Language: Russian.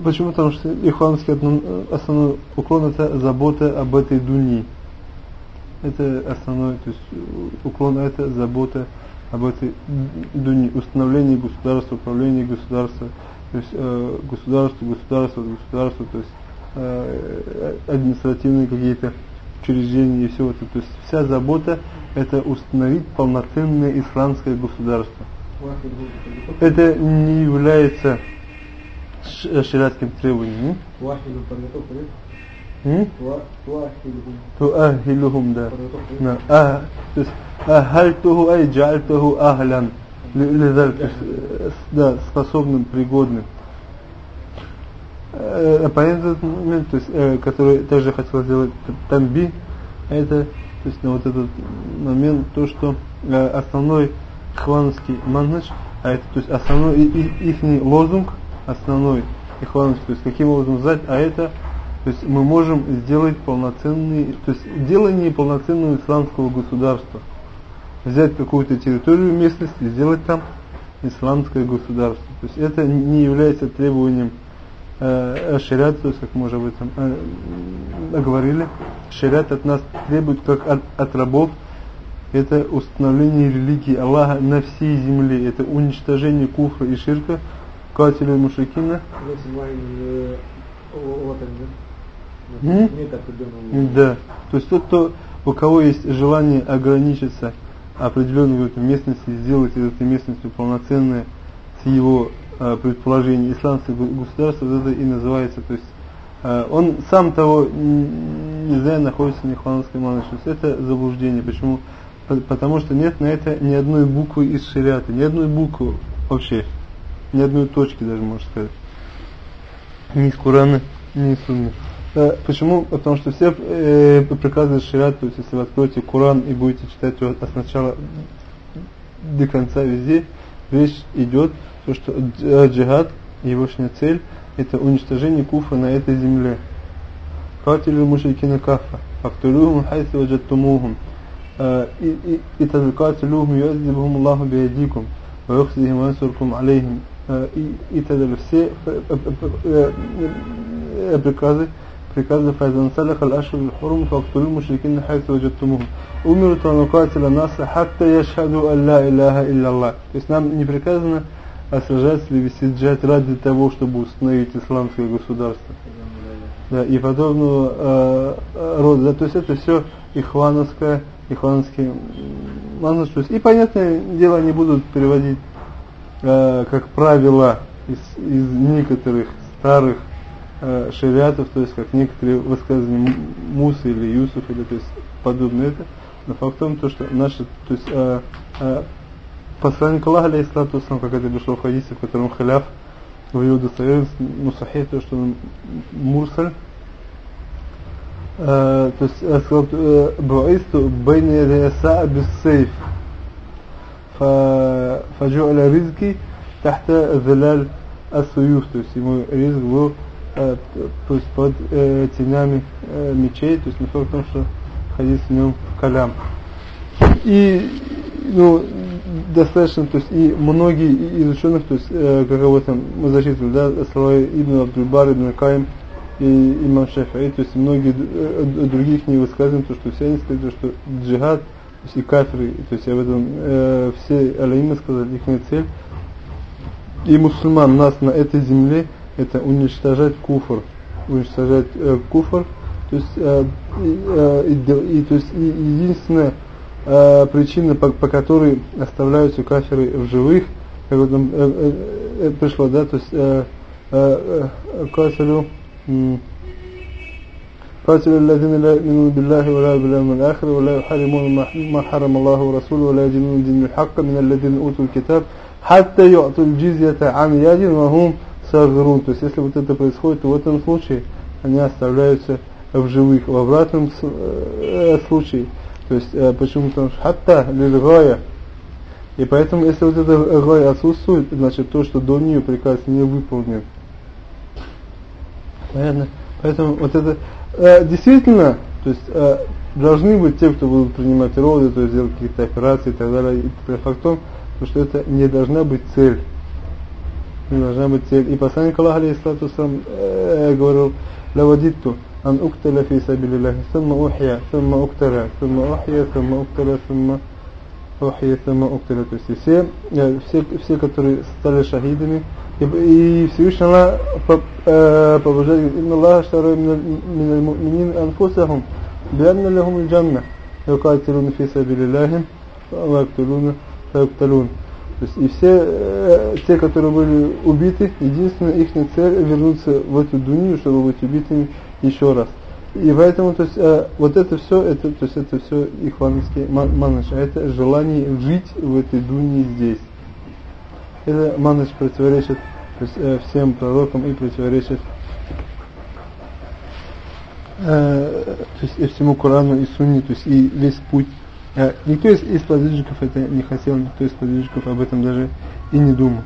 Почему? Потому что ихванский основной уклон это забота об этой дуни. Это основной, то есть уклон это забота об этой дуне, установлении государства, управлении государства, то есть э, государство, государство, государство, то есть э, административные какие-то учреждения и все это. То есть вся забота это установить полноценное исламское государство. Это не является шариатским требованием. Туахилухум, да. А, то есть ахальтуху ай джальтуху ахлян. Да, способным, пригодным. Этот момент, то есть, э, который также хотел сделать тамби, это, то есть, на вот этот момент, то, что э, основной хванский манхадж, а это, то есть, основной их лозунг, основной ихвановский, то есть каким образом знать, а это, то есть мы можем сделать полноценный, то есть делание полноценного исламского государства. Взять какую-то территорию местности, сделать там исламское государство. То есть это не является требованием э, шариата, то есть как мы уже об этом э, говорили. Шариат от нас требует как от, от рабов, это установление религии Аллаха на всей земле, это уничтожение куфра и ширка, Катилю мушрикина. Да. То есть тот, кто, у кого есть желание ограничиться определенной местности, сделать из этой местности полноценное с его э, предположений исламское государство, вот это и называется, то есть э, он сам того не зная находится в нехванской монархии. Это заблуждение. Почему? Потому что нет на это ни одной буквы из шариата, ни одной буквы вообще ни одной точки даже, можно сказать. Ни из Курана, ни из Сунны. Э, почему? Потому что все э, приказы шариат, то есть если вы откроете Куран и будете читать его от начала до конца везде, вещь идет, то что э, джихад, его цель, это уничтожение куфа на этой земле. Катилю мушрикина кафа, актулюхум хайсу ваджаттумухум, э, и тазакатилюхум юаздибухум Аллаху биадикум, ваюхсихим вансуркум алейхим, и, и так далее. Все приказы, приказы فإذا انسلخ الأشهر الحرم فاقتلوا المشركين حيث وجدتموهم أمرت أن أقاتل الناس حتى يشهدوا أن لا إله إلا الله. То есть нам не приказано а сражаться или вести джихад ради того, чтобы установить исламское государство. Да, и подобного э, рода. Да, то есть это все ихвановское, ихвановские манус. И понятное дело, они будут переводить э, как правило, из, из некоторых старых э, шариатов, то есть как некоторые высказывания Мусы или Юсуф, или то есть подобное это. Но факт в том, то, что наши, то есть э, э, посланник Аллаха, алейхиссалату как это пришло в хадисе, в котором халяф в его достоверность, ну сахих, то, что он мурсаль, э, то есть э, сказал, э, «Буаисту бейна яса без сейф» фаджу'ля ризки тахта зеляль асуюф, то есть ему ризк был э, то есть под э, тенями э, мечей, то есть не только в том, что ходить с ним в колям. И ну, достаточно, то есть и многие из ученых, то есть э, каково там мы зачитывали, да, слова Ибн Абдульбар, Ибн Каим и Имам Шафи, то есть многие э, других не высказываем, то что все они сказали, что джихад – есть и кафиры, то есть об этом э, все алеймы сказали, их цель. И мусульман нас на этой земле это уничтожать куфр, уничтожать э, куфр, то есть, э, э, и, и, то есть и, единственная э, причина, по, по которой оставляются кафиры в живых, как вот там э, э, э, пришло, да, то есть э, э, э, кафиру, قاتلوا الذين لا يؤمنون بالله ولا باليوم الآخر ولا يحرمون ما حرم الله ورسوله ولا يدينون دين الحق من الذين أوتوا الكتاب حتى يعطوا الجزية عن يد وهم صاغرون. То есть если вот это происходит, то в этом случае они оставляются в живых. В обратном случае, то есть почему? Потому что хатта лильгая. И поэтому, если вот это гая отсутствует, значит то, что до нее приказ не выполнен. Понятно? Поэтому вот это э, действительно, то есть э, должны быть те, кто будут принимать роды, то есть делать какие-то операции и так далее. И факт в том, что это не должна быть цель. не должна быть цель. И посланник Аллаха, алейхиссалату э, говорил, «Лавадитту ан укталя фи сабилиллахи, сумма ухья, сумма укталя, сумма ухья, сумма укталя, сумма ухья, сумма укталя». То есть все, э, все, все, которые стали шахидами, и, и Всевышний Аллах побуждает, «Инна Аллаха штару мин муминин анфусахум, бианна лахум джанна, юкатилуна фи сабилиллахи, ва актулуна, фа юкталун». То есть и все э, те, которые были убиты, единственная их цель вернуться в эту дунью, чтобы быть убитыми еще раз. И поэтому, то есть, э, вот это все, это, то есть, это все ихванский маныш, а это желание жить в этой дуне здесь. Это маныш противоречит то есть, э, всем пророкам и противоречит э, то есть, и всему Корану и Сунне, то есть и весь путь Никто из, из подвижников это не хотел, никто из подвижников об этом даже и не думал.